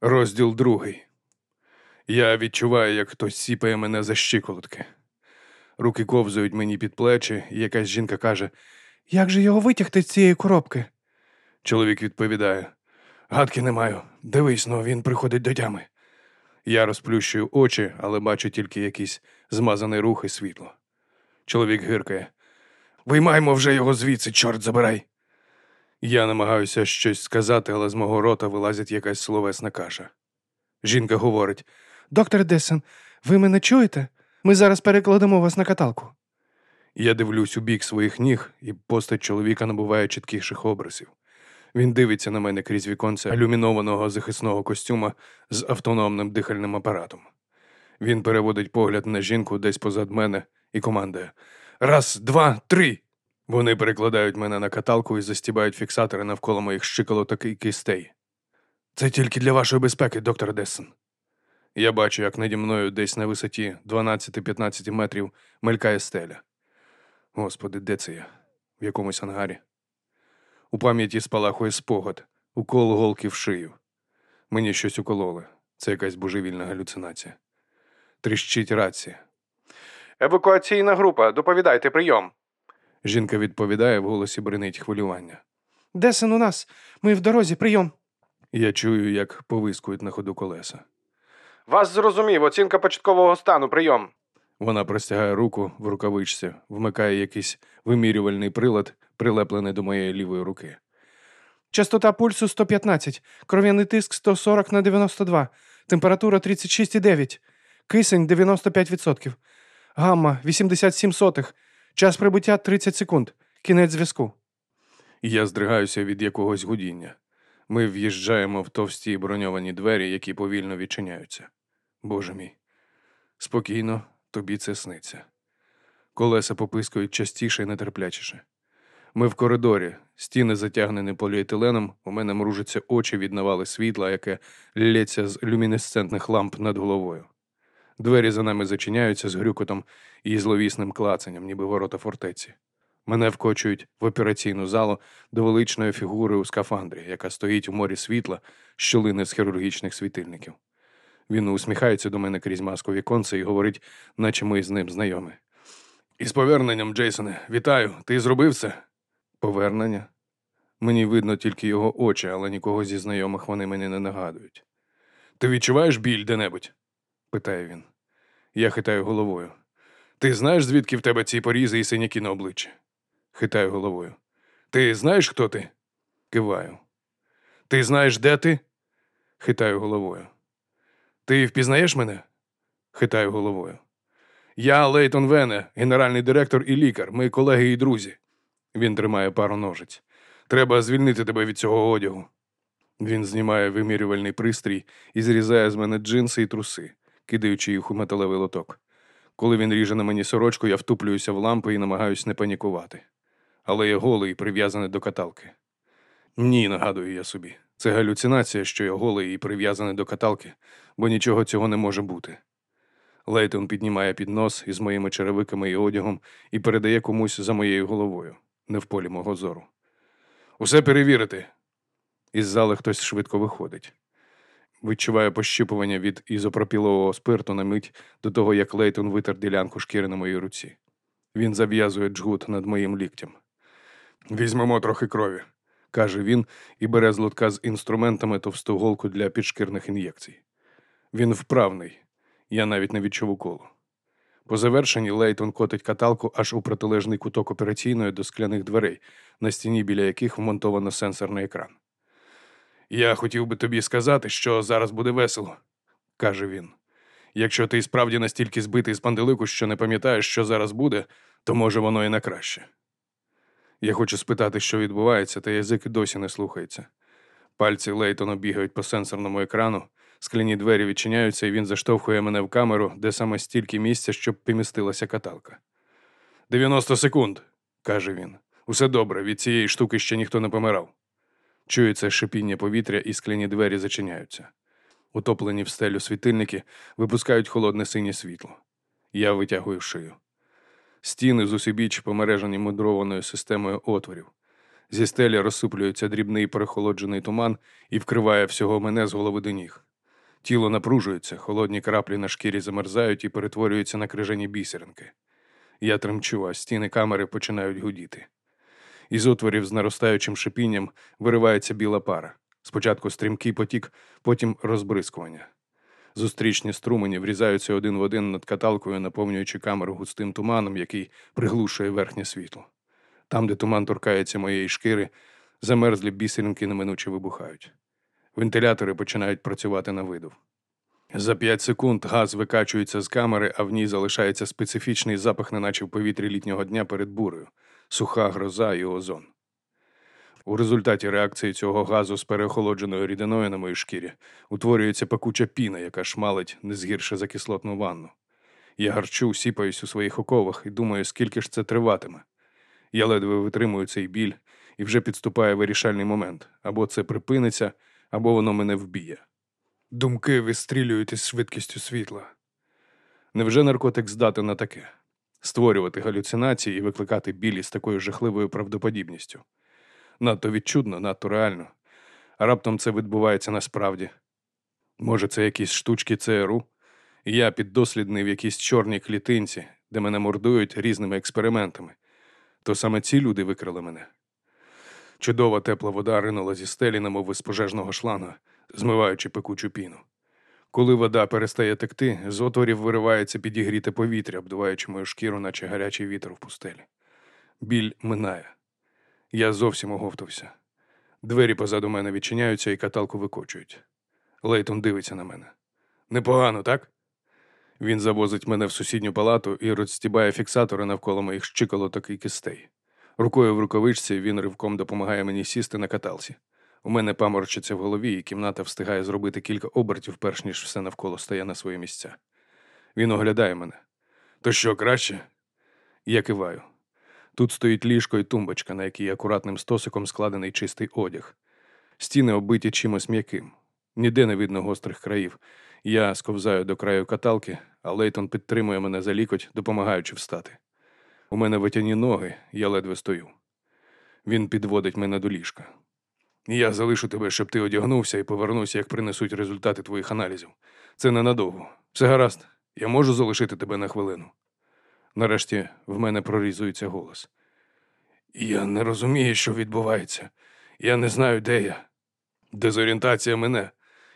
Розділ другий. Я відчуваю, як хтось сіпає мене за щиколотки. Руки ковзають мені під плечі, і якась жінка каже: Як же його витягти з цієї коробки? чоловік відповідає: Гадки не маю. Дивись, но він приходить до тями. Я розплющую очі, але бачу тільки якийсь змазаний рух і світло. Чоловік гиркає. Виймаймо вже його звідси, чорт забирай. Я намагаюся щось сказати, але з мого рота вилазить якась словесна каша. Жінка говорить: Доктор Десен, ви мене чуєте? Ми зараз перекладемо вас на каталку. Я дивлюсь у бік своїх ніг, і постать чоловіка набуває чіткіших образів. Він дивиться на мене крізь віконце алюмінованого захисного костюма з автономним дихальним апаратом. Він переводить погляд на жінку десь позад мене і командує: Раз, два, три. Вони перекладають мене на каталку і застібають фіксатори навколо моїх щиколоток і кистей. Це тільки для вашої безпеки, доктор Дессен. Я бачу, як наді мною десь на висоті 12-15 метрів мелькає стеля. Господи, де це я? В якомусь ангарі. У пам'яті спалахує спогад, укол голки в шию. Мені щось укололи. Це якась божевільна галюцинація. Тріщить рація. Евакуаційна група, доповідайте прийом. Жінка відповідає, в голосі бринить хвилювання. Десен у нас. Ми в дорозі, прийом. Я чую, як повискують на ходу колеса. Вас зрозумів, оцінка початкового стану, прийом. Вона простягає руку в рукавичці, вмикає якийсь вимірювальний прилад, прилеплений до моєї лівої руки. Частота пульсу 115, кров'яний тиск 140 на 92, температура 36,9, кисень 95%, гамма 87 сотих, час прибуття 30 секунд, кінець зв'язку. Я здригаюся від якогось гудіння. Ми в'їжджаємо в товсті броньовані двері, які повільно відчиняються. Боже мій. Спокійно, тобі це сниться. Колеса попискують частіше і нетерплячіше. Ми в коридорі, стіни затягнені поліетиленом, у мене мружаться очі від навали світла, яке лється з люмінесцентних ламп над головою. Двері за нами зачиняються з грюкотом і зловісним клацанням, ніби ворота фортеці. Мене вкочують в операційну залу до величної фігури у скафандрі, яка стоїть у морі світла, що лине з хірургічних світильників. Він усміхається до мене крізь маску віконце і говорить, наче ми з ним знайомі. Із поверненням, Джейсоне, вітаю, ти зробив це? Повернення? Мені видно тільки його очі, але нікого зі знайомих вони мені не нагадують. Ти відчуваєш біль де-небудь? питає він. Я хитаю головою. Ти знаєш, звідки в тебе ці порізи і синяки на обличчі? Хитаю головою. Ти знаєш, хто ти? Киваю. Ти знаєш, де ти? Хитаю головою. Ти впізнаєш мене? Хитаю головою. Я Лейтон Вене, генеральний директор і лікар. Ми колеги і друзі. Він тримає пару ножиць. Треба звільнити тебе від цього одягу. Він знімає вимірювальний пристрій і зрізає з мене джинси і труси, кидаючи їх у металевий лоток. Коли він ріже на мені сорочку, я втуплююся в лампи і намагаюся не панікувати. Але я голий, прив'язаний до каталки. Ні, нагадую я собі. Це галюцинація, що я голий і прив'язаний до каталки, бо нічого цього не може бути. Лейтон піднімає піднос із моїми черевиками і одягом і передає комусь за моєю головою, не в полі мого зору. Усе перевірити. Із зали хтось швидко виходить. Відчуваю пощипування від ізопропілового спирту на мить до того, як Лейтон витер ділянку шкіри на моїй руці. Він зав'язує джгут над моїм ліктем. Візьмемо трохи крові, каже він і бере з лотка з інструментами товсту голку для підшкірних ін'єкцій. Він вправний, я навіть не відчув уколу. По завершенні Лейтон котить каталку аж у протилежний куток операційної до скляних дверей, на стіні біля яких вмонтовано сенсорний екран. Я хотів би тобі сказати, що зараз буде весело, каже він. Якщо ти справді настільки збитий з панделику, що не пам'ятаєш, що зараз буде, то може воно і на краще. Я хочу спитати, що відбувається, та язик досі не слухається. Пальці Лейтона бігають по сенсорному екрану, скляні двері відчиняються, і він заштовхує мене в камеру, де саме стільки місця, щоб помістилася каталка. «90 секунд, каже він. Усе добре, від цієї штуки ще ніхто не помирав. Чується шипіння повітря, і скляні двері зачиняються. Утоплені в стелю світильники випускають холодне синє світло. Я витягую шию. Стіни з усібіч помережені мудрованою системою отворів. Зі стелі розсуплюється дрібний перехолоджений туман і вкриває всього мене з голови до ніг. Тіло напружується, холодні краплі на шкірі замерзають і перетворюються на крижані бісеринки. Я тремчу, а стіни камери починають гудіти. Із отворів з наростаючим шипінням виривається біла пара. Спочатку стрімкий потік, потім розбризкування. Зустрічні струмені врізаються один в один над каталкою, наповнюючи камеру густим туманом, який приглушує верхнє світло. Там, де туман торкається моєї шкіри, замерзлі бісеринки неминуче вибухають. Вентилятори починають працювати на видов. За п'ять секунд газ викачується з камери, а в ній залишається специфічний запах, неначе в повітрі літнього дня перед бурею, суха гроза і озон. У результаті реакції цього газу з переохолодженою рідиною на моїй шкірі утворюється пекуча піна, яка шмалить не згірше за кислотну ванну. Я гарчу, сіпаюсь у своїх оковах і думаю, скільки ж це триватиме. Я ледве витримую цей біль, і вже підступає вирішальний момент або це припиниться, або воно мене вб'є. Думки вистрілюють із швидкістю світла. Невже наркотик здатен на таке? Створювати галюцинації і викликати біль із такою жахливою правдоподібністю. Надто відчудно, надто реально. А раптом це відбувається насправді. Може, це якісь штучки ЦРУ? Я піддослідний в якійсь чорній клітинці, де мене мордують різними експериментами. То саме ці люди викрили мене. Чудова тепла вода ринула зі стелі, немов із пожежного шланга, змиваючи пекучу піну. Коли вода перестає текти, з отворів виривається підігріте повітря, обдуваючи мою шкіру, наче гарячий вітер в пустелі. Біль минає. Я зовсім оговтався. Двері позаду мене відчиняються і каталку викочують. Лейтон дивиться на мене. Непогано, так? Він завозить мене в сусідню палату і розстібає фіксатори навколо моїх щиколоток і кистей. Рукою в рукавичці він ривком допомагає мені сісти на каталці. У мене паморчиться в голові, і кімната встигає зробити кілька обертів, перш ніж все навколо стає на свої місця. Він оглядає мене. То що, краще? Я киваю. Тут стоїть ліжко і тумбочка, на якій акуратним стосиком складений чистий одяг. Стіни оббиті чимось м'яким. Ніде не видно гострих країв. Я сковзаю до краю каталки, а Лейтон підтримує мене за лікоть, допомагаючи встати. У мене витяні ноги, я ледве стою. Він підводить мене до ліжка. Я залишу тебе, щоб ти одягнувся і повернуся, як принесуть результати твоїх аналізів. Це ненадовго. Все гаразд, я можу залишити тебе на хвилину. Нарешті в мене прорізується голос. Я не розумію, що відбувається. Я не знаю, де я. Дезорієнтація мене.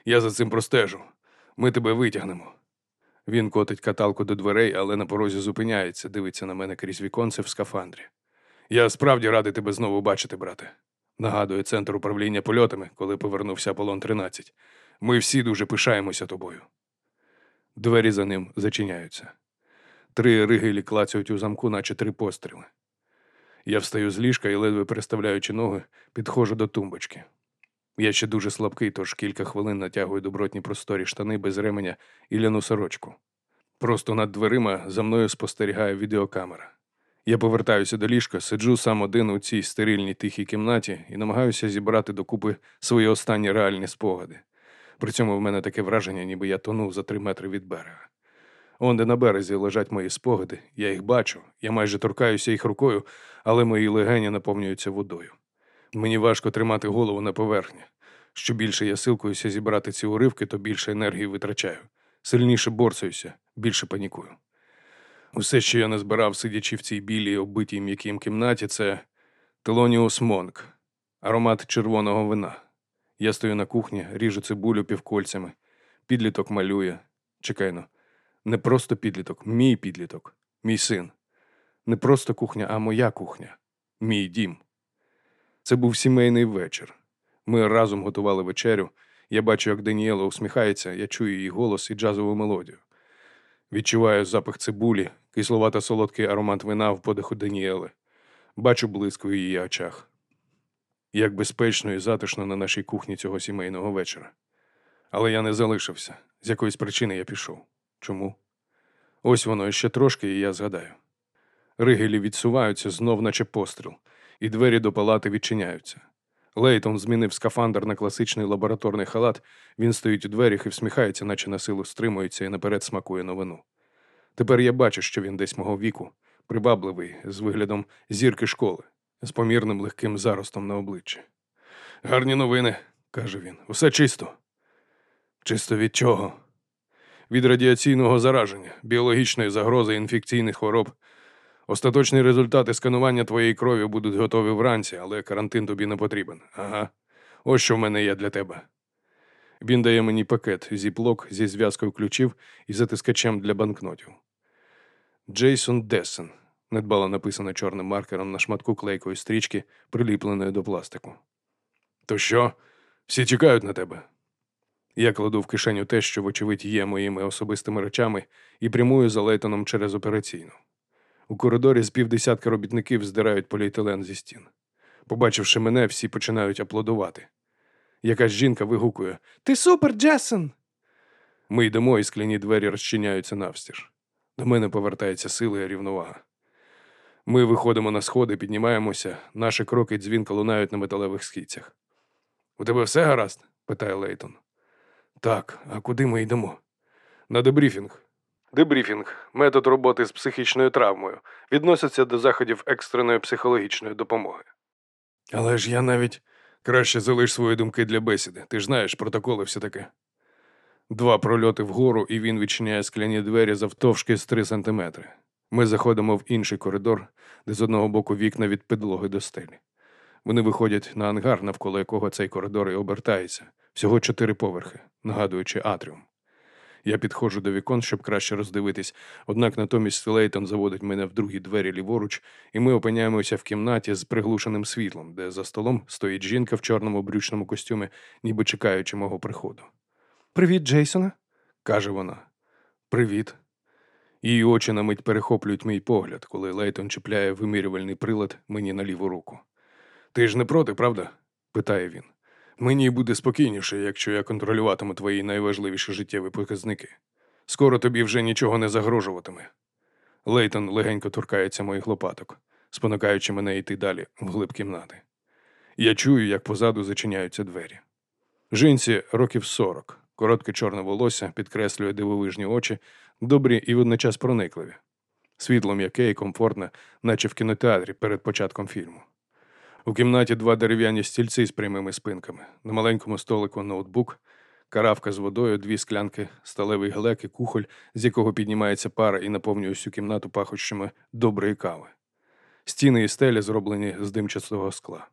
Я за цим простежу. Ми тебе витягнемо. Він котить каталку до дверей, але на порозі зупиняється, дивиться на мене крізь віконце в скафандрі. Я справді радий тебе знову бачити, брате. Нагадує центр управління польотами, коли повернувся Аполлон 13. Ми всі дуже пишаємося тобою. Двері за ним зачиняються. Три ригелі клацають у замку, наче три постріли. Я встаю з ліжка і, ледве переставляючи ноги, підходжу до тумбочки. Я ще дуже слабкий, тож кілька хвилин натягую добротні просторі штани без ременя і ляну сорочку. Просто над дверима за мною спостерігає відеокамера. Я повертаюся до ліжка, сиджу сам один у цій стерильній тихій кімнаті і намагаюся зібрати докупи свої останні реальні спогади. При цьому в мене таке враження, ніби я тонув за три метри від берега. Онде на березі лежать мої спогади, я їх бачу, я майже торкаюся їх рукою, але мої легені наповнюються водою. Мені важко тримати голову на поверхні. Що більше я силкуюся зібрати ці уривки, то більше енергії витрачаю. Сильніше борсуюся, більше панікую. Усе, що я назбирав, сидячи в цій білій, оббитій м'яким кімнаті, це Телоніус Монк, аромат червоного вина. Я стою на кухні, ріжу цибулю півкольцями. Підліток малює. Чекайно, не просто підліток, мій підліток, мій син. Не просто кухня, а моя кухня, мій дім. Це був сімейний вечір. Ми разом готували вечерю. Я бачу, як Даніела усміхається, я чую її голос і джазову мелодію. Відчуваю запах цибулі, кисловато солодкий аромат вина в подиху Даніели. Бачу блиск у її очах. Як безпечно і затишно на нашій кухні цього сімейного вечора. Але я не залишився. З якоїсь причини я пішов. Чому? Ось воно ще трошки, і я згадаю. Ригелі відсуваються знов, наче постріл, і двері до палати відчиняються. Лейтон змінив скафандр на класичний лабораторний халат. Він стоїть у дверях і всміхається, наче на силу стримується і наперед смакує новину. Тепер я бачу, що він десь мого віку, прибабливий, з виглядом зірки школи, з помірним легким заростом на обличчі. Гарні новини, каже він. Усе чисто. Чисто від чого? Від радіаційного зараження, біологічної загрози інфекційних хвороб. Остаточні результати сканування твоєї крові будуть готові вранці, але карантин тобі не потрібен. Ага. Ось що в мене є для тебе. Він дає мені пакет зіплок зі зв'язкою ключів і затискачем для банкнотів. Джейсон Дессен. Недбало написано чорним маркером на шматку клейкої стрічки, приліпленої до пластику. То що? Всі чекають на тебе. Я кладу в кишеню те, що, вочевидь, є моїми особистими речами, і прямую за Лейтоном через операційну. У коридорі з півдесятка робітників здирають поліетилен зі стін. Побачивши мене, всі починають аплодувати. Якась жінка вигукує Ти супер, Десен! Ми йдемо, і скляні двері розчиняються навстіж. До мене повертається сила і рівновага. Ми виходимо на сходи, піднімаємося, наші кроки дзвінко лунають на металевих східцях. У тебе все гаразд? питає Лейтон. Так, а куди ми йдемо? На дебріфінг. Дебріфінг метод роботи з психічною травмою, відноситься до заходів екстреної психологічної допомоги. Але ж я навіть краще залиш свої думки для бесіди. Ти ж знаєш, протоколи все таке. Два прольоти вгору, і він відчиняє скляні двері завтовшки з три сантиметри. Ми заходимо в інший коридор, де з одного боку вікна від підлоги до стелі. Вони виходять на ангар, навколо якого цей коридор і обертається, всього чотири поверхи, нагадуючи атріум. Я підходжу до вікон, щоб краще роздивитись, однак натомість Лейтон заводить мене в другі двері ліворуч, і ми опиняємося в кімнаті з приглушеним світлом, де за столом стоїть жінка в чорному брючному костюмі, ніби чекаючи мого приходу. Привіт, Джейсоне. каже вона. Привіт. Її очі на мить перехоплюють мій погляд, коли Лейтон чіпляє вимірювальний прилад мені на ліву руку. Ти ж не проти, правда? питає він. Мені буде спокійніше, якщо я контролюватиму твої найважливіші життєві показники. Скоро тобі вже нічого не загрожуватиме. Лейтон легенько торкається моїх лопаток, спонукаючи мене йти далі, вглиб кімнати. Я чую, як позаду зачиняються двері. Жінці років сорок, коротке чорне волосся підкреслює дивовижні очі, добрі і водночас проникливі. Світло м'яке і комфортне, наче в кінотеатрі перед початком фільму. У кімнаті два дерев'яні стільці з прямими спинками, на маленькому столику ноутбук, каравка з водою, дві склянки, сталевий глек і кухоль, з якого піднімається пара і наповнює всю кімнату пахощами доброї кави. Стіни і стелі зроблені з димчастого скла.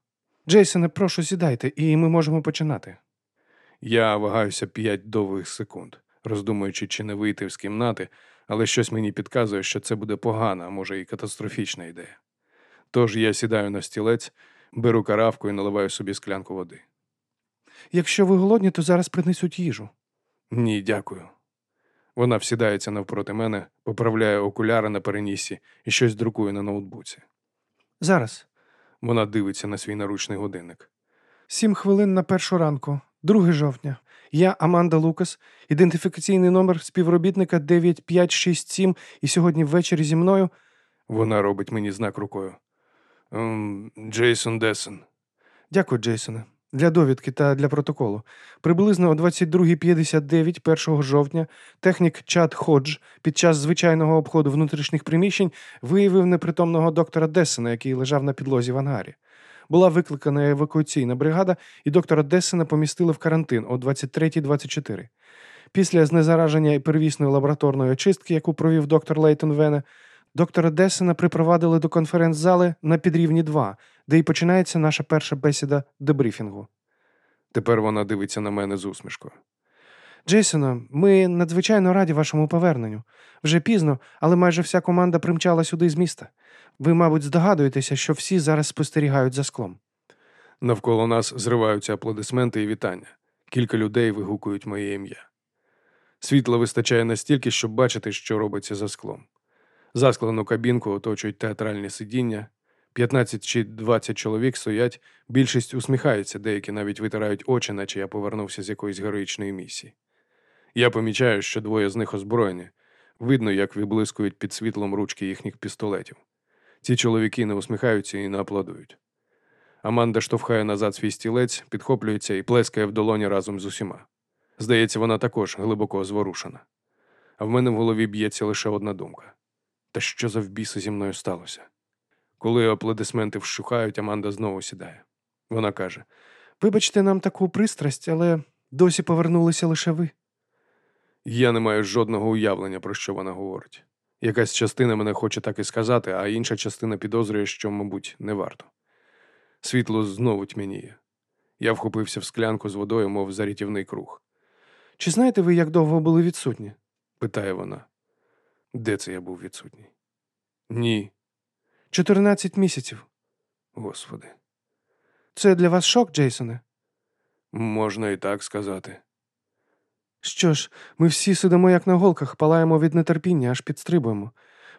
Джейсоне, прошу сідайте, і ми можемо починати. Я вагаюся п'ять довгих секунд, роздумуючи, чи не вийти з кімнати, але щось мені підказує, що це буде погана, а може і катастрофічна ідея. Тож я сідаю на стілець, беру каравку і наливаю собі склянку води. Якщо ви голодні, то зараз принесуть їжу. Ні, дякую. Вона всідається навпроти мене, поправляє окуляри на перенісі і щось друкує на ноутбуці. Зараз. Вона дивиться на свій наручний годинник. Сім хвилин на першу ранку, 2 жовтня. Я Аманда Лукас, ідентифікаційний номер співробітника 9567, і сьогодні ввечері зі мною. Вона робить мені знак рукою. «Ем, Джейсон Десен. Дякую, Джейсоне. Для довідки та для протоколу. Приблизно о 22.59 1 жовтня технік Чад Ходж під час звичайного обходу внутрішніх приміщень виявив непритомного доктора Десена, який лежав на підлозі в ангарі. Була викликана евакуаційна бригада, і доктора Десена помістили в карантин о 23.24. Після знезараження і первісної лабораторної очистки, яку провів доктор Лейтон Вене, доктора Десена припровадили до конференц-зали на підрівні 2, де і починається наша перша бесіда дебрифінгу. Тепер вона дивиться на мене з усмішкою. Джейсоне, ми надзвичайно раді вашому поверненню. Вже пізно, але майже вся команда примчала сюди з міста. Ви, мабуть, здогадуєтеся, що всі зараз спостерігають за склом. Навколо нас зриваються аплодисменти і вітання. Кілька людей вигукують моє ім'я. Світла вистачає настільки, щоб бачити, що робиться за склом. Засклену кабінку оточують театральні сидіння. 15 чи 20 чоловік стоять, більшість усміхаються, деякі навіть витирають очі, наче я повернувся з якоїсь героїчної місії. Я помічаю, що двоє з них озброєні. Видно, як виблискують під світлом ручки їхніх пістолетів. Ці чоловіки не усміхаються і не аплодують. Аманда штовхає назад свій стілець, підхоплюється і плескає в долоні разом з усіма. Здається, вона також глибоко зворушена. А в мене в голові б'ється лише одна думка: та що за вбіси зі мною сталося? Коли аплодисменти вщухають, Аманда знову сідає. Вона каже: Вибачте нам таку пристрасть, але досі повернулися лише ви. Я не маю жодного уявлення, про що вона говорить. Якась частина мене хоче так і сказати, а інша частина підозрює, що, мабуть, не варто. Світло знову тьмяніє. Я вхопився в склянку з водою, мов за рятівний круг. Чи знаєте ви, як довго були відсутні? Питає вона. Де це я був відсутній? Ні, 14 місяців. господи. Це для вас шок, Джейсоне? Можна і так сказати. Що ж, ми всі сидимо як на голках, палаємо від нетерпіння, аж підстрибуємо.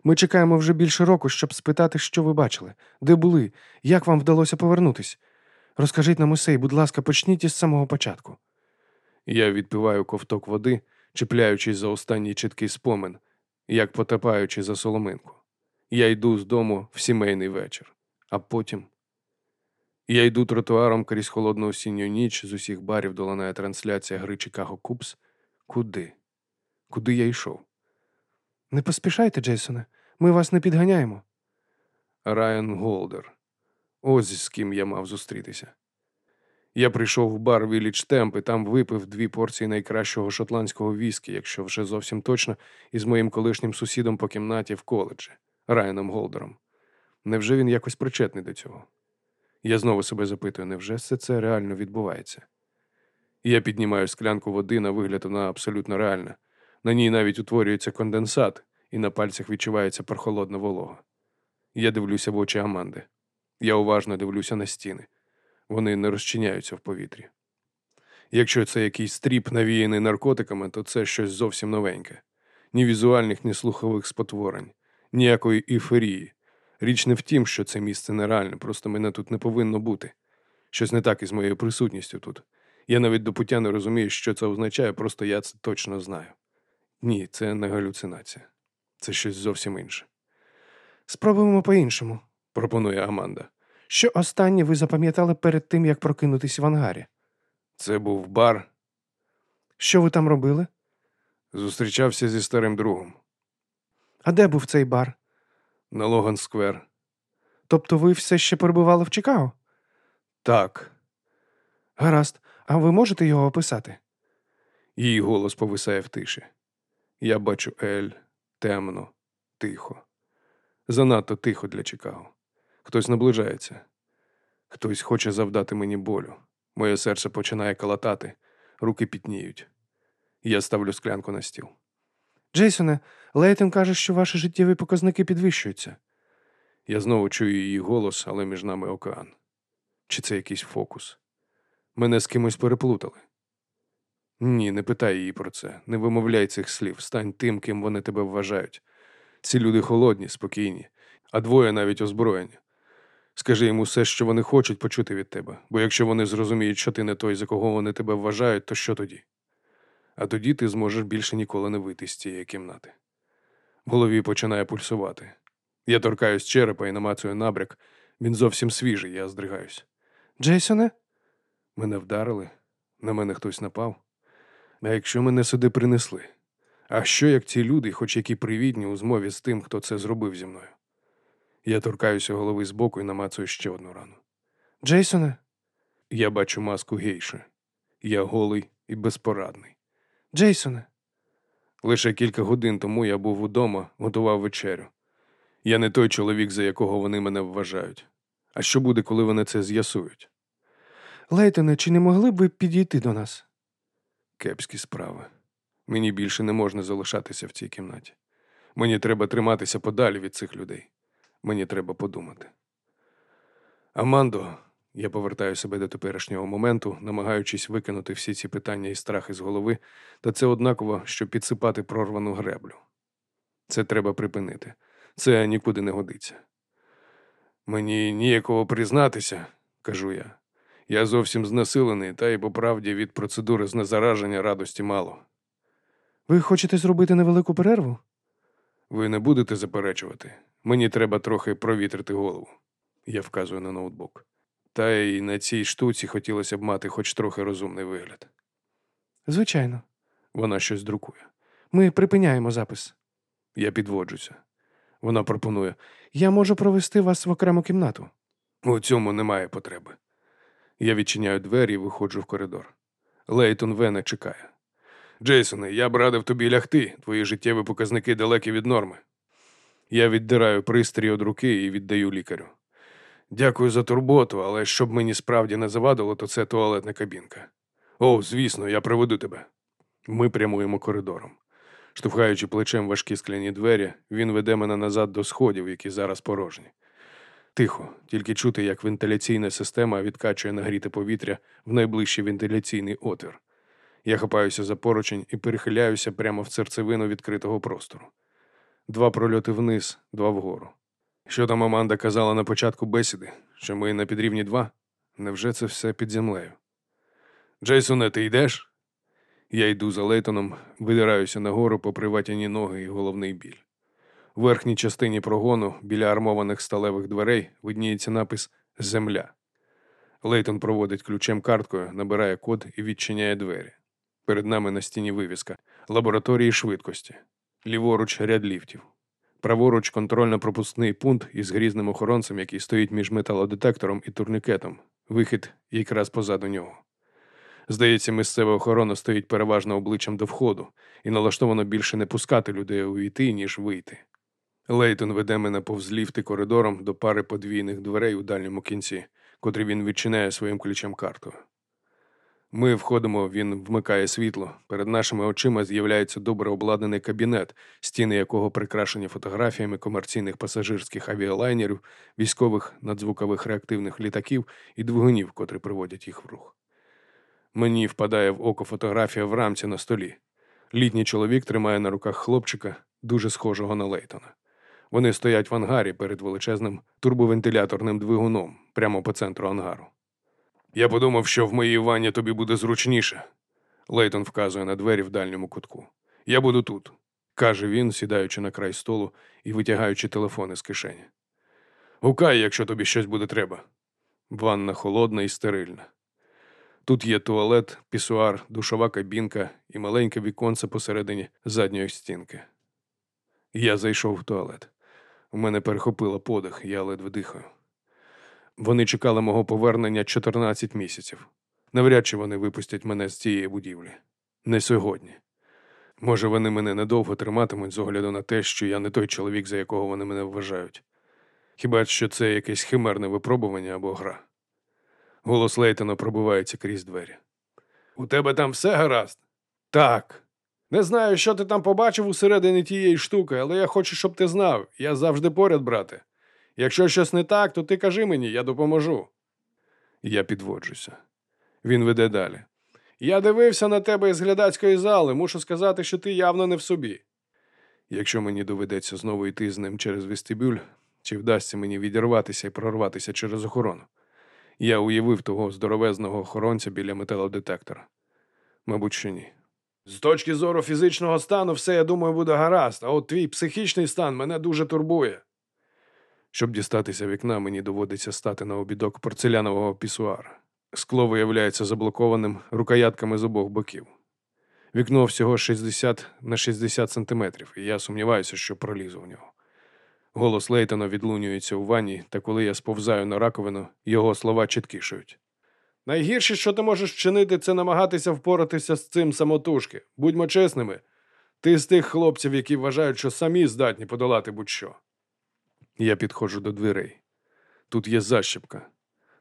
Ми чекаємо вже більше року, щоб спитати, що ви бачили, де були, як вам вдалося повернутись. Розкажіть нам усе і, будь ласка, почніть із самого початку. Я відпиваю ковток води, чіпляючись за останній чіткий спомин, як потапаючи за соломинку. Я йду з дому в сімейний вечір, а потім. Я йду тротуаром крізь холодну осінню ніч, з усіх барів долинає трансляція гри Чикаго Купс. Куди? Куди я йшов? Не поспішайте, Джейсоне, ми вас не підганяємо. Райан Голдер. Ось з ким я мав зустрітися. Я прийшов в бар Village Темп і там випив дві порції найкращого шотландського віскі, якщо вже зовсім точно, із моїм колишнім сусідом по кімнаті в коледжі, Райаном Голдером. Невже він якось причетний до цього? Я знову себе запитую, невже все це реально відбувається? Я піднімаю склянку води на вигляд вона абсолютно реальна. На ній навіть утворюється конденсат, і на пальцях відчувається прохолодна волога. Я дивлюся в очі Аманди. Я уважно дивлюся на стіни. Вони не розчиняються в повітрі. Якщо це якийсь стріп, навіяний наркотиками, то це щось зовсім новеньке. Ні візуальних, ні слухових спотворень, ніякої ейфорії. Річ не в тім, що це місце нереальне, просто мене тут не повинно бути. Щось не так із моєю присутністю тут. Я навіть до пуття не розумію, що це означає, просто я це точно знаю. Ні, це не галюцинація. Це щось зовсім інше. Спробуємо по-іншому. Пропонує Аманда. Що останнє ви запам'ятали перед тим, як прокинутись в ангарі? Це був бар. Що ви там робили? Зустрічався зі старим другом А де був цей бар? на Логан Сквер. Тобто ви все ще перебували в Чикаго? Так, Гаразд, а ви можете його описати? її голос повисає в тиші. Я бачу «Ель», темно, тихо. Занадто тихо для Чикаго. Хтось наближається. Хтось хоче завдати мені болю. Моє серце починає калатати, руки пітніють. Я ставлю склянку на стіл. Джейсоне, Лейтон каже, що ваші життєві показники підвищуються. Я знову чую її голос, але між нами океан. Чи це якийсь фокус? Мене з кимось переплутали. Ні, не питай її про це. Не вимовляй цих слів. Стань тим, ким вони тебе вважають. Ці люди холодні, спокійні, а двоє навіть озброєні. Скажи їм усе, що вони хочуть почути від тебе, бо якщо вони зрозуміють, що ти не той, за кого вони тебе вважають, то що тоді? А тоді ти зможеш більше ніколи не вийти з цієї кімнати. В голові починає пульсувати. Я торкаюсь черепа і намацую набряк. Він зовсім свіжий, я здригаюсь. Джейсоне? Мене вдарили, на мене хтось напав. А якщо мене сюди принесли? А що як ці люди, хоч які привітні у змові з тим, хто це зробив зі мною? Я торкаюся голови збоку і намацую ще одну рану. Джейсоне? Я бачу маску гейши. Я голий і безпорадний. Джейсоне? Лише кілька годин тому я був удома, готував вечерю. Я не той чоловік, за якого вони мене вважають. А що буде, коли вони це з'ясують? Лейтоне, чи не могли б ви підійти до нас? Кепські справи. Мені більше не можна залишатися в цій кімнаті. Мені треба триматися подалі від цих людей. Мені треба подумати. Амандо, я повертаю себе до теперішнього моменту, намагаючись викинути всі ці питання і страхи з голови, та це однаково, щоб підсипати прорвану греблю. Це треба припинити. Це нікуди не годиться. Мені ніякого признатися, кажу я. Я зовсім знесилений, та й по правді від процедури знезараження радості мало. Ви хочете зробити невелику перерву? Ви не будете заперечувати. Мені треба трохи провітрити голову. Я вказую на ноутбук. Та й на цій штуці хотілося б мати хоч трохи розумний вигляд. Звичайно. Вона щось друкує. Ми припиняємо запис. Я підводжуся. Вона пропонує: Я можу провести вас в окрему кімнату. у цьому немає потреби. Я відчиняю двері і виходжу в коридор. Лейтон Вене чекає. Джейсоне, я б радив тобі лягти, твої життєві показники далекі від норми. Я віддираю пристрій від руки і віддаю лікарю. Дякую за турботу, але щоб мені справді не завадило, то це туалетна кабінка. О, звісно, я приведу тебе. Ми прямуємо коридором. Штовхаючи плечем важкі скляні двері, він веде мене назад до сходів, які зараз порожні. Тихо, тільки чути, як вентиляційна система відкачує нагріте повітря в найближчий вентиляційний отвір. Я хапаюся за поручень і перехиляюся прямо в серцевину відкритого простору. Два прольоти вниз, два вгору. Що там Аманда казала на початку бесіди? Що ми на підрівні два? Невже це все під землею? Джейсоне, ти йдеш? Я йду за Лейтоном, видираюся нагору попри ватяні ноги і головний біль. У верхній частині прогону, біля армованих сталевих дверей, видніється напис Земля. Лейтон проводить ключем карткою, набирає код і відчиняє двері. Перед нами на стіні вивіска лабораторії швидкості. Ліворуч ряд ліфтів. Праворуч контрольно-пропускний пункт із грізним охоронцем, який стоїть між металодетектором і турнікетом. Вихід якраз позаду нього. Здається, місцева охорона стоїть переважно обличчям до входу і налаштовано більше не пускати людей увійти, ніж вийти. Лейтон веде мене повз ліфти коридором до пари подвійних дверей у дальньому кінці, котрі він відчиняє своїм ключем картою. Ми входимо, він вмикає світло. Перед нашими очима з'являється добре обладнаний кабінет, стіни якого прикрашені фотографіями комерційних пасажирських авіалайнерів, військових надзвукових реактивних літаків і двигунів, котрі приводять їх в рух. Мені впадає в око фотографія в рамці на столі. Літній чоловік тримає на руках хлопчика, дуже схожого на Лейтона. Вони стоять в ангарі перед величезним турбовентиляторним двигуном прямо по центру ангару. Я подумав, що в моїй ванні тобі буде зручніше. Лейтон вказує на двері в дальньому кутку. Я буду тут, каже він, сідаючи на край столу і витягаючи телефон із кишені. Гукай, якщо тобі щось буде треба. Ванна холодна і стерильна. Тут є туалет, пісуар, душова кабінка і маленьке віконце посередині задньої стінки. Я зайшов в туалет. У мене перехопило подих, я ледве дихаю. Вони чекали мого повернення 14 місяців. Навряд чи вони випустять мене з цієї будівлі. Не сьогодні. Може, вони мене недовго триматимуть з огляду на те, що я не той чоловік, за якого вони мене вважають. Хіба що це якесь химерне випробування або гра. Голос Лейтона пробивається крізь двері. У тебе там все гаразд? Так. Не знаю, що ти там побачив усередині тієї штуки, але я хочу, щоб ти знав. Я завжди поряд, брате. Якщо щось не так, то ти кажи мені, я допоможу. Я підводжуся. Він веде далі. Я дивився на тебе із глядацької зали, мушу сказати, що ти явно не в собі. Якщо мені доведеться знову йти з ним через вестибюль, чи вдасться мені відірватися і прорватися через охорону? Я уявив того здоровезного охоронця біля металодетектора. Мабуть, що ні. З точки зору фізичного стану, все, я думаю, буде гаразд, а от твій психічний стан мене дуже турбує. Щоб дістатися вікна, мені доводиться стати на обідок порцелянового пісуара. Скло виявляється заблокованим рукоятками з обох боків. Вікно всього 60 на 60 сантиметрів, і я сумніваюся, що пролізу в нього. Голос Лейтона відлунюється у ванні, та коли я сповзаю на раковину, його слова чіткішають. Найгірше, що ти можеш вчинити, це намагатися впоратися з цим самотужки. Будьмо чесними. Ти з тих хлопців, які вважають, що самі здатні подолати будь-що. Я підходжу до дверей. Тут є защіпка.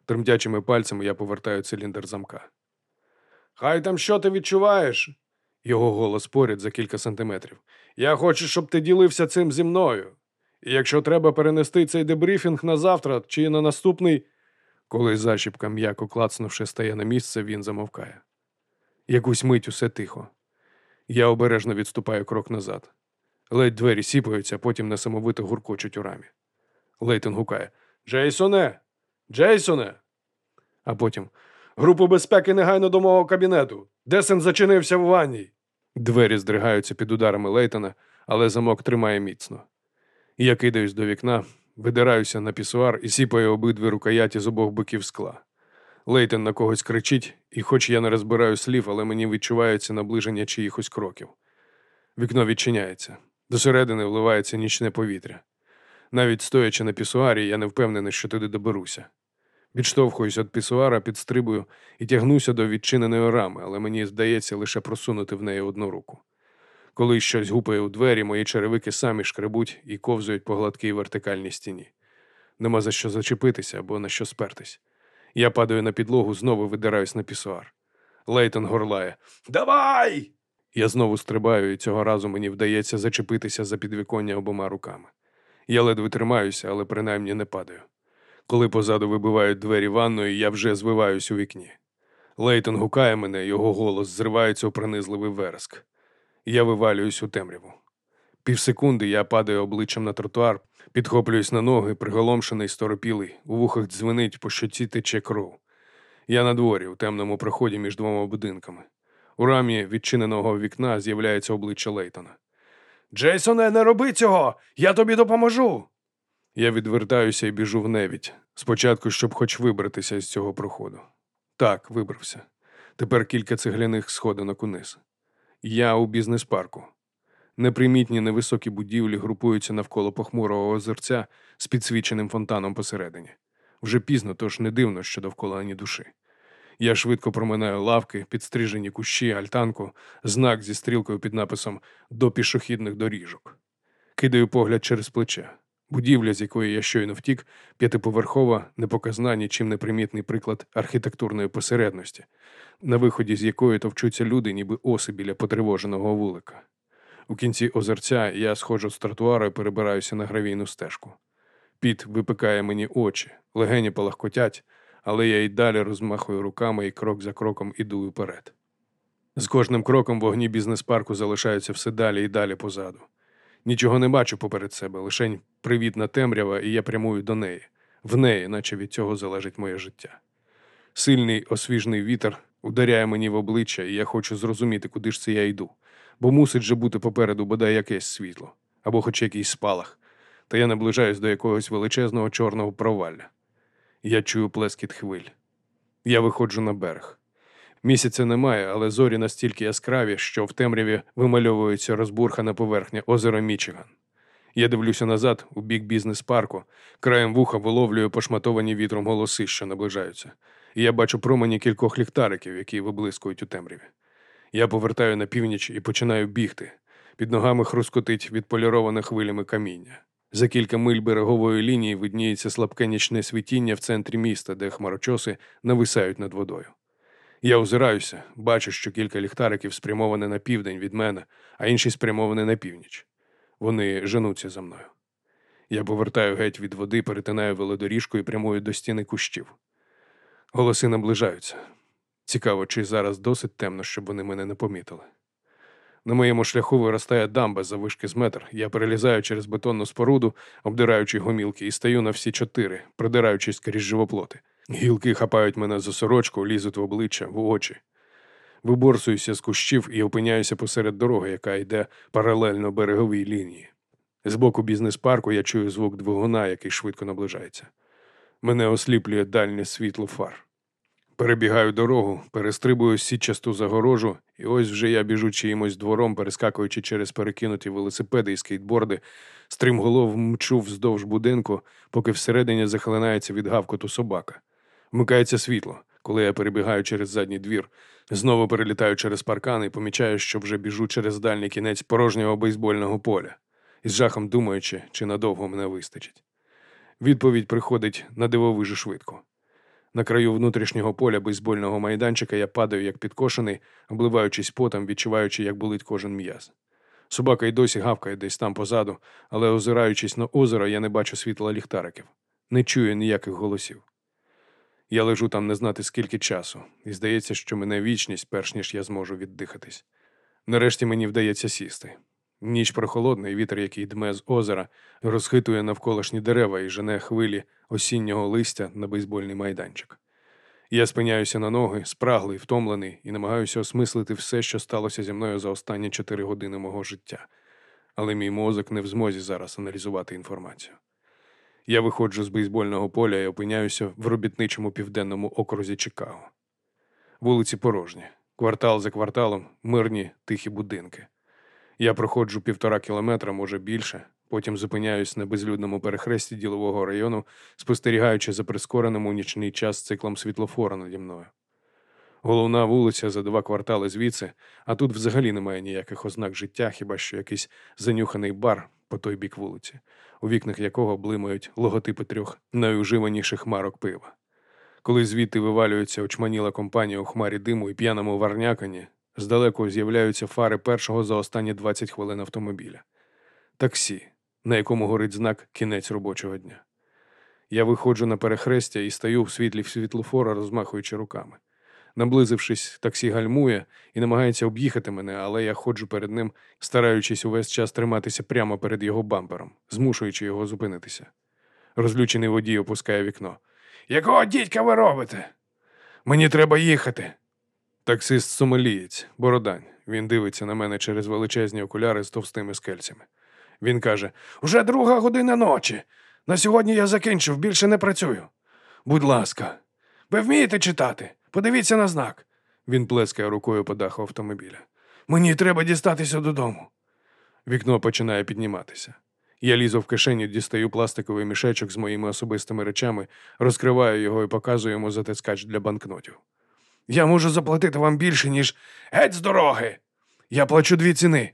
Тремтячими пальцями я повертаю циліндр замка. Хай там що ти відчуваєш? Його голос поряд за кілька сантиметрів. Я хочу, щоб ти ділився цим зі мною. І якщо треба перенести цей дебрифінг на завтра чи на наступний. Коли защіпка, м'яко клацнувши, стає на місце, він замовкає. Якусь мить усе тихо. Я обережно відступаю крок назад. Ледь двері сіпаються, потім несамовито гуркочуть у рамі. Лейтон гукає Джейсоне! Джейсоне! А потім Групу безпеки негайно до мого кабінету. Десен зачинився в ванній. Двері здригаються під ударами Лейтона, але замок тримає міцно. Я кидаюсь до вікна, видираюся на пісуар і сіпаю обидві рукояті з обох боків скла. Лейтон на когось кричить, і хоч я не розбираю слів, але мені відчувається наближення чиїхось кроків. Вікно відчиняється. Досередини вливається нічне повітря. Навіть стоячи на пісуарі, я не впевнений, що туди доберуся. Відштовхуюсь від пісуара, підстрибую і тягнуся до відчиненої рами, але мені здається лише просунути в неї одну руку. Коли щось гупає у двері, мої черевики самі шкребуть і ковзують по гладкій вертикальній стіні. Нема за що зачепитися або на що спертись. Я падаю на підлогу, знову видираюсь на пісуар. Лейтон горлає Давай! Я знову стрибаю, і цього разу мені вдається зачепитися за підвіконня обома руками. Я ледве тримаюся, але принаймні не падаю. Коли позаду вибивають двері ванної, я вже звиваюсь у вікні. Лейтон гукає мене, його голос зривається у пронизливий вереск. Я вивалююсь у темряву. Півсекунди я падаю обличчям на тротуар, підхоплююсь на ноги, приголомшений, сторопілий, у вухах дзвенить, по щоці тече кров. Я на дворі, у темному проході між двома будинками. У рамі відчиненого вікна з'являється обличчя Лейтона. Джейсоне, не роби цього! Я тобі допоможу. Я відвертаюся і біжу в невідь. Спочатку, щоб хоч вибратися з цього проходу. Так, вибрався. Тепер кілька цегляних сходинок униз. Я у бізнес-парку. Непримітні невисокі будівлі групуються навколо похмурого озерця з підсвіченим фонтаном посередині. Вже пізно, тож не дивно, що довкола ані душі. Я швидко проминаю лавки, підстрижені кущі, альтанку, знак зі стрілкою під написом до пішохідних доріжок. Кидаю погляд через плече. Будівля, з якої я щойно втік, п'ятиповерхова, непоказна, нічим не примітний приклад архітектурної посередності, на виході з якої товчуться люди, ніби оси біля потривоженого вулика. У кінці озерця я сходжу з тротуару і перебираюся на гравійну стежку. Піт випикає мені очі, легені полагкотять, але я й далі розмахую руками і крок за кроком іду вперед. З кожним кроком вогні бізнес-парку залишаються все далі і далі позаду. Нічого не бачу поперед себе, лишень привітна темрява, і я прямую до неї, в неї, наче від цього залежить моє життя. Сильний освіжний вітер ударяє мені в обличчя, і я хочу зрозуміти, куди ж це я йду, бо мусить же бути попереду бодай якесь світло або хоч якийсь спалах, та я наближаюсь до якогось величезного чорного провалля. Я чую плескіт хвиль. Я виходжу на берег. Місяця немає, але зорі настільки яскраві, що в темряві вимальовується розбурхана поверхня озера Мічиган. Я дивлюся назад, у бік бізнес-парку, краєм вуха виловлюю пошматовані вітром голоси, що наближаються, і я бачу промені кількох ліхтариків, які виблискують у темряві. Я повертаю на північ і починаю бігти. Під ногами хрускотить відполіроване хвилями каміння. За кілька миль берегової лінії видніється слабке нічне світіння в центрі міста, де хмарочоси нависають над водою. Я озираюся, бачу, що кілька ліхтариків спрямовані на південь від мене, а інші спрямовані на північ. Вони женуться за мною. Я повертаю геть від води, перетинаю велодоріжку і прямую до стіни кущів. Голоси наближаються. Цікаво, чи зараз досить темно, щоб вони мене не помітили. На моєму шляху виростає дамба за вишки з метр. Я перелізаю через бетонну споруду, обдираючи гомілки, і стаю на всі чотири, продираючись крізь живоплоти. Гілки хапають мене за сорочку, лізуть в обличчя, в очі. Виборсуюся з кущів і опиняюся посеред дороги, яка йде паралельно береговій лінії. З боку бізнес-парку я чую звук двигуна, який швидко наближається. Мене осліплює дальнє світло фар. Перебігаю дорогу, перестрибую сітчасту загорожу, і ось вже я біжу чиїмось двором, перескакуючи через перекинуті велосипеди і скейтборди, стрімголов мчу вздовж будинку, поки всередині захлинається від гавкоту собака. Вмикається світло, коли я перебігаю через задній двір, знову перелітаю через паркан і помічаю, що вже біжу через дальній кінець порожнього бейсбольного поля, із жахом думаючи, чи надовго мене вистачить. Відповідь приходить на дивовижу швидко. На краю внутрішнього поля бейсбольного майданчика я падаю, як підкошений, обливаючись потом, відчуваючи, як болить кожен м'яз. Собака й досі гавкає десь там позаду, але, озираючись на озеро, я не бачу світла ліхтариків, не чую ніяких голосів. Я лежу там не знати скільки часу, і здається, що мене вічність, перш ніж я зможу віддихатись. Нарешті мені вдається сісти. Ніч прохолодна, і вітер, який дме з озера, розхитує навколишні дерева і жене хвилі осіннього листя на бейсбольний майданчик. Я спиняюся на ноги, спраглий, втомлений, і намагаюся осмислити все, що сталося зі мною за останні чотири години мого життя. Але мій мозок не в змозі зараз аналізувати інформацію. Я виходжу з бейсбольного поля і опиняюся в робітничому південному окрузі Чикаго. Вулиці порожні, квартал за кварталом, мирні тихі будинки. Я проходжу півтора кілометра, може більше, Потім зупиняюсь на безлюдному перехресті ділового району, спостерігаючи за прискореним у нічний час циклом світлофора наді мною. Головна вулиця за два квартали звідси, а тут взагалі немає ніяких ознак життя, хіба що якийсь занюханий бар по той бік вулиці, у вікнах якого блимають логотипи трьох найуживаніших марок пива. Коли звідти вивалюється очманіла компанія у хмарі диму і п'яному варнякані, здалеку з'являються фари першого за останні 20 хвилин автомобіля. Таксі, на якому горить знак кінець робочого дня. Я виходжу на перехрестя і стою в світлі світлофора, розмахуючи руками. Наблизившись, таксі гальмує і намагається об'їхати мене, але я ходжу перед ним, стараючись увесь час триматися прямо перед його бампером, змушуючи його зупинитися. Розлючений водій опускає вікно. Якого дідька ви робите? Мені треба їхати. Таксист сомалієць, бородань. Він дивиться на мене через величезні окуляри з товстими скельцями. Він каже: Уже друга година ночі. На сьогодні я закінчив, більше не працюю. Будь ласка, ви вмієте читати? Подивіться на знак. Він плескає рукою по даху автомобіля. Мені треба дістатися додому. Вікно починає підніматися. Я лізу в кишеню, дістаю пластиковий мішечок з моїми особистими речами, розкриваю його і показую йому затискач для банкнотів. Я можу заплатити вам більше, ніж геть з дороги. Я плачу дві ціни.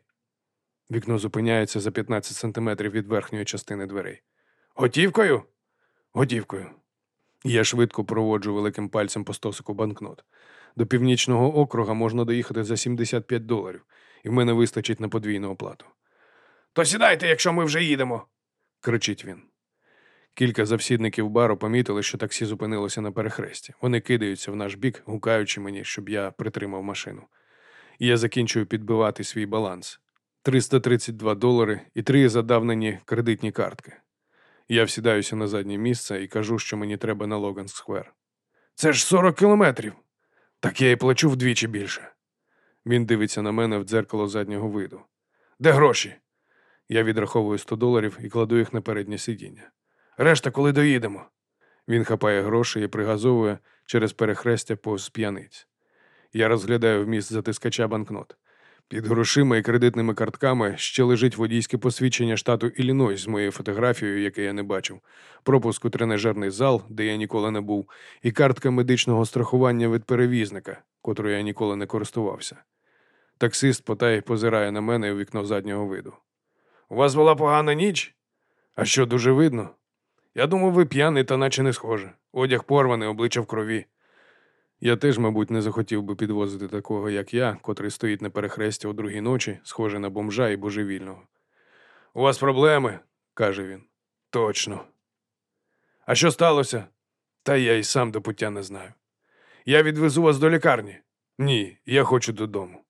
Вікно зупиняється за 15 сантиметрів від верхньої частини дверей. Готівкою? Готівкою. Я швидко проводжу великим пальцем по стосику банкнот. До північного округа можна доїхати за 75 доларів, і в мене вистачить на подвійну оплату. То сідайте, якщо ми вже їдемо, кричить він. Кілька завсідників бару помітили, що таксі зупинилося на перехресті. Вони кидаються в наш бік, гукаючи мені, щоб я притримав машину. І я закінчую підбивати свій баланс. 332 долари і три задавнені кредитні картки. Я всідаюся на заднє місце і кажу, що мені треба на Логан Сквер. Це ж 40 кілометрів. Так я і плачу вдвічі більше. Він дивиться на мене в дзеркало заднього виду. Де гроші? Я відраховую 100 доларів і кладу їх на переднє сидіння. Решта, коли доїдемо. Він хапає гроші і пригазовує через перехрестя повз п'яниць. Я розглядаю вміст затискача банкнот. Під грошима і кредитними картками ще лежить водійське посвідчення штату Іллінойс з моєю фотографією, яке я не бачив, пропуск у тренажерний зал, де я ніколи не був, і картка медичного страхування від перевізника, котрою я ніколи не користувався. Таксист потай позирає на мене у вікно заднього виду. У вас була погана ніч? А що, дуже видно? Я думав, ви п'яний та наче не схоже. Одяг порваний, обличчя в крові. Я теж, мабуть, не захотів би підвозити такого, як я, котрий стоїть на перехресті о другій ночі, схожий на бомжа і божевільного. У вас проблеми, каже він. Точно. А що сталося? Та я й сам до пуття не знаю. Я відвезу вас до лікарні. Ні, я хочу додому.